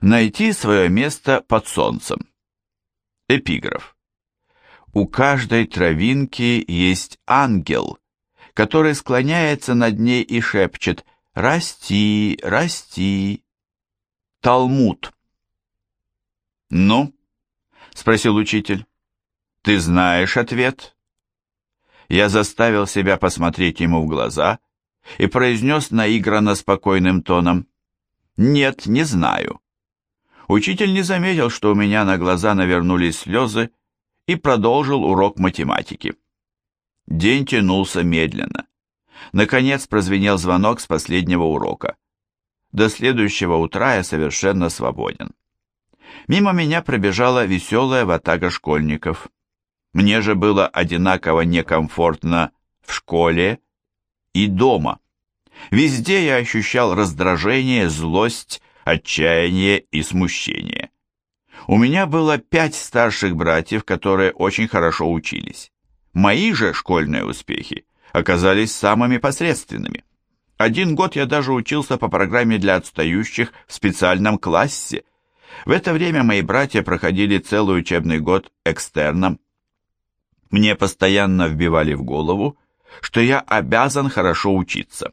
Найти свое место под солнцем. Эпиграф. У каждой травинки есть ангел, который склоняется над ней и шепчет «Расти, расти». Талмуд. «Ну?» — спросил учитель. «Ты знаешь ответ?» Я заставил себя посмотреть ему в глаза и произнес наигранно спокойным тоном. «Нет, не знаю». Учитель не заметил, что у меня на глаза навернулись слезы, и продолжил урок математики. День тянулся медленно. Наконец прозвенел звонок с последнего урока. До следующего утра я совершенно свободен. Мимо меня пробежала веселая ватага школьников. Мне же было одинаково некомфортно в школе и дома. Везде я ощущал раздражение, злость, отчаяние и смущение. У меня было пять старших братьев, которые очень хорошо учились. Мои же школьные успехи оказались самыми посредственными. Один год я даже учился по программе для отстающих в специальном классе. В это время мои братья проходили целый учебный год экстерном. Мне постоянно вбивали в голову, что я обязан хорошо учиться.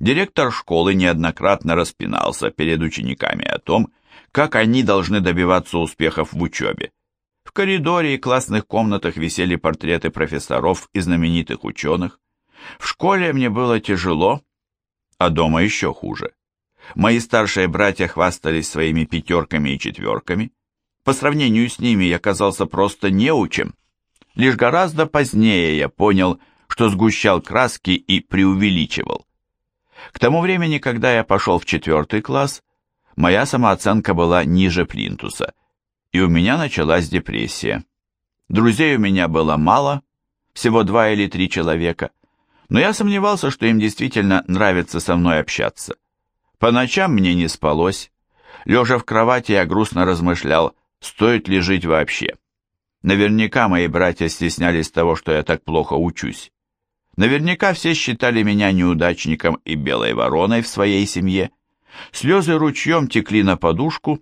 Директор школы неоднократно распинался перед учениками о том, как они должны добиваться успехов в учебе. В коридоре и классных комнатах висели портреты профессоров и знаменитых ученых. В школе мне было тяжело, а дома еще хуже. Мои старшие братья хвастались своими пятерками и четверками. По сравнению с ними я казался просто неучем. Лишь гораздо позднее я понял, что сгущал краски и преувеличивал. К тому времени, когда я пошел в четвертый класс, моя самооценка была ниже плинтуса, и у меня началась депрессия. Друзей у меня было мало, всего два или три человека, но я сомневался, что им действительно нравится со мной общаться. По ночам мне не спалось, лежа в кровати я грустно размышлял, стоит ли жить вообще. Наверняка мои братья стеснялись того, что я так плохо учусь. Наверняка все считали меня неудачником и белой вороной в своей семье. Слезы ручьем текли на подушку,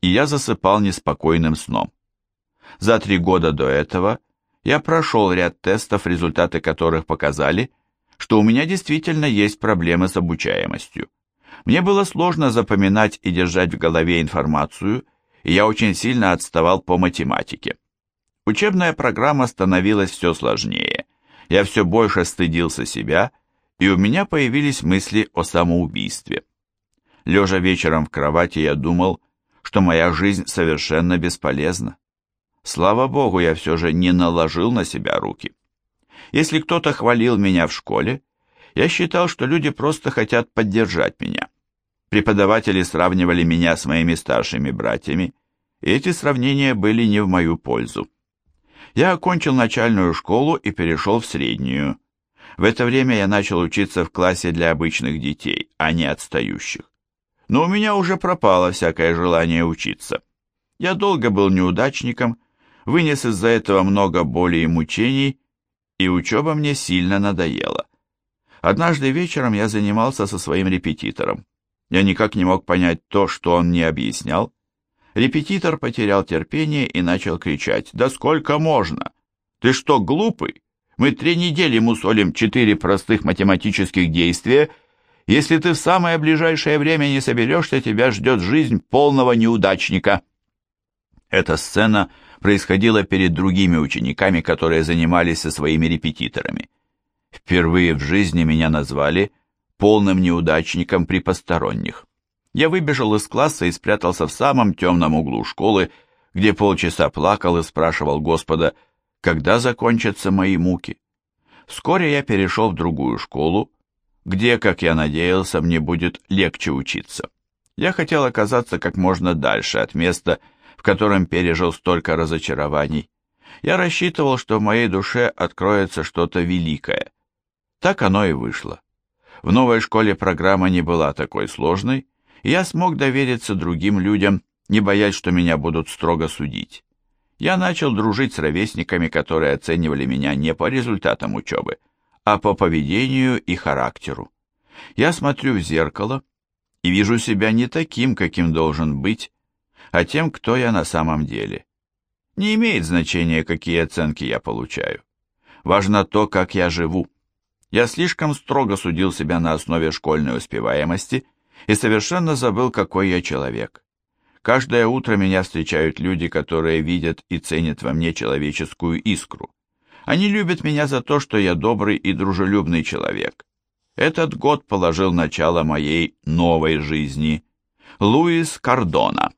и я засыпал неспокойным сном. За три года до этого я прошел ряд тестов, результаты которых показали, что у меня действительно есть проблемы с обучаемостью. Мне было сложно запоминать и держать в голове информацию, и я очень сильно отставал по математике. Учебная программа становилась все сложнее – я все больше стыдился себя, и у меня появились мысли о самоубийстве. Лежа вечером в кровати, я думал, что моя жизнь совершенно бесполезна. Слава Богу, я все же не наложил на себя руки. Если кто-то хвалил меня в школе, я считал, что люди просто хотят поддержать меня. Преподаватели сравнивали меня с моими старшими братьями, и эти сравнения были не в мою пользу. Я окончил начальную школу и перешел в среднюю. В это время я начал учиться в классе для обычных детей, а не отстающих. Но у меня уже пропало всякое желание учиться. Я долго был неудачником, вынес из-за этого много боли и мучений, и учеба мне сильно надоела. Однажды вечером я занимался со своим репетитором. Я никак не мог понять то, что он мне объяснял, Репетитор потерял терпение и начал кричать. «Да сколько можно? Ты что, глупый? Мы три недели мусолим четыре простых математических действия. Если ты в самое ближайшее время не соберешься, тебя ждет жизнь полного неудачника». Эта сцена происходила перед другими учениками, которые занимались со своими репетиторами. Впервые в жизни меня назвали полным неудачником при посторонних. Я выбежал из класса и спрятался в самом темном углу школы, где полчаса плакал и спрашивал Господа, когда закончатся мои муки. Вскоре я перешел в другую школу, где, как я надеялся, мне будет легче учиться. Я хотел оказаться как можно дальше от места, в котором пережил столько разочарований. Я рассчитывал, что в моей душе откроется что-то великое. Так оно и вышло. В новой школе программа не была такой сложной, я смог довериться другим людям, не боясь, что меня будут строго судить. Я начал дружить с ровесниками, которые оценивали меня не по результатам учебы, а по поведению и характеру. Я смотрю в зеркало и вижу себя не таким, каким должен быть, а тем, кто я на самом деле. Не имеет значения, какие оценки я получаю. Важно то, как я живу. Я слишком строго судил себя на основе школьной успеваемости и совершенно забыл, какой я человек. Каждое утро меня встречают люди, которые видят и ценят во мне человеческую искру. Они любят меня за то, что я добрый и дружелюбный человек. Этот год положил начало моей новой жизни. Луис Кардона